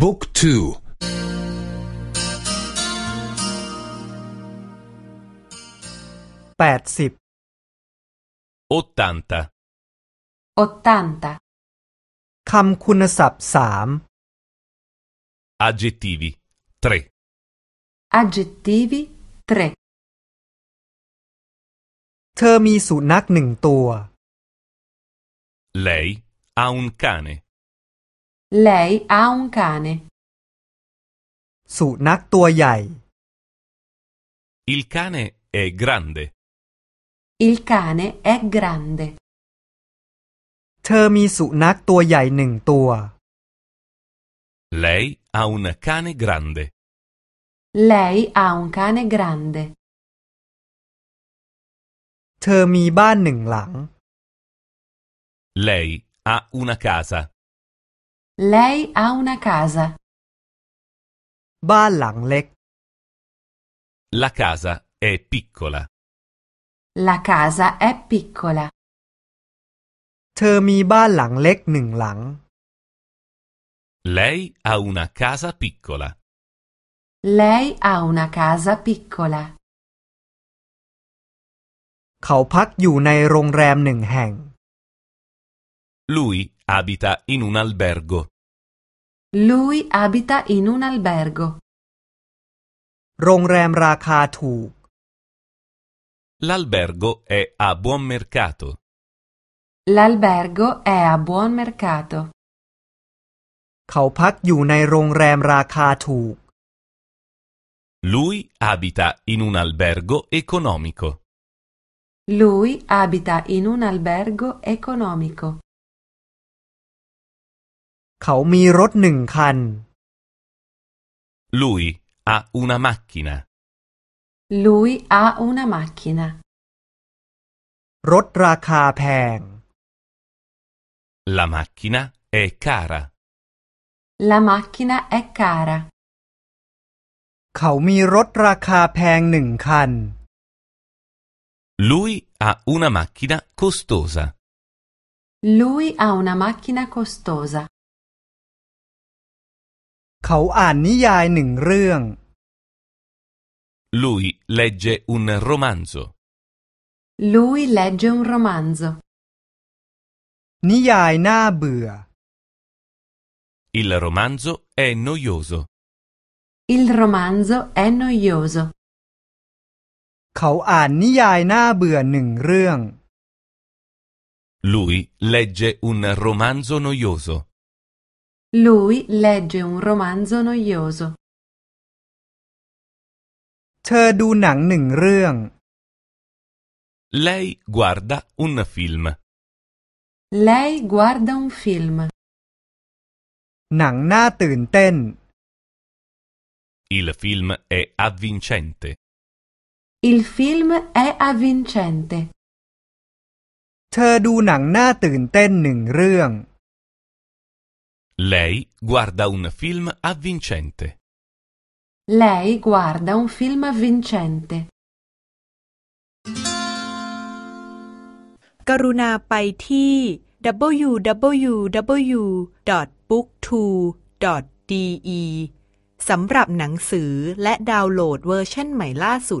บุ๊กทูแปดสิบ ottanta, 80. คำคุณศัพท์สาม aggettivi, 3, Aggettivi 3. เธอมีสุนัขหนึ่งตัว lei ha un cane, Lei ha un cane. สุนัขตัวใหญ่ il cane è grande, Il cane è grande. เธอมีสุนัขตัวใหญ่หนึ่งตัว lei ha un cane grande, Lei ha un cane grande. เธอมีบ้านหนึ่งหลัง lei ha una casa, Lei ha una casa. บ้านหลังเล็ก la casa è piccola, La casa è piccola. เธอมีบ้านหลังเล็กหนึ่งหลัง lei ha una casa piccola, Lei ha una casa piccola. เขาพักอยู่ในโรงแรมหนึ่งแห่ง lui abita in un albergo, Lui abita in un albergo. โรงแรมราคาถูก l'albergo è a buon mercato, L'albergo è a buon mercato. เขาพักอยู่ในโรงแรมราคาถูก lui abita in un albergo economico, Lui abita in un albergo economico. เขามีรถหนึ่งคัน lui ha una macchina, Lui ha una macchina. รถราคาแพง la macchina è cara, La macchina è cara. เขามีรถราคาแพงหนึ่งคัน lui ha una macchina costosa, Lui ha una macchina costosa. เขาอ่านนิยายหนึ่งเรื่อง lui legge un romanzo, Lui legge un romanzo. นิยายน่าเบื่อ il romanzo è noioso, Il romanzo è noioso. เขาอ่านนิยายน่าเบื่อหนึ่งเรื่อง lui legge un romanzo noioso, Lui legge un romanzo noioso. เธอดูหนังหนึ่งเรื่อง lei guarda un film, Lei guarda un film. หนังน่าตื่นเต้น il film è avvincente, Il film è avvincente. เธอดูหนังน่าตื่นเต้นหนึ่งเรื่อง lei guarda un film avvincente. Lei guarda un film avvincente. กรุณาไปที่ www.booktwo.de สำหรับหนังสือและดาวน์โหลดเวอร์ชันใหม่ล่าสุด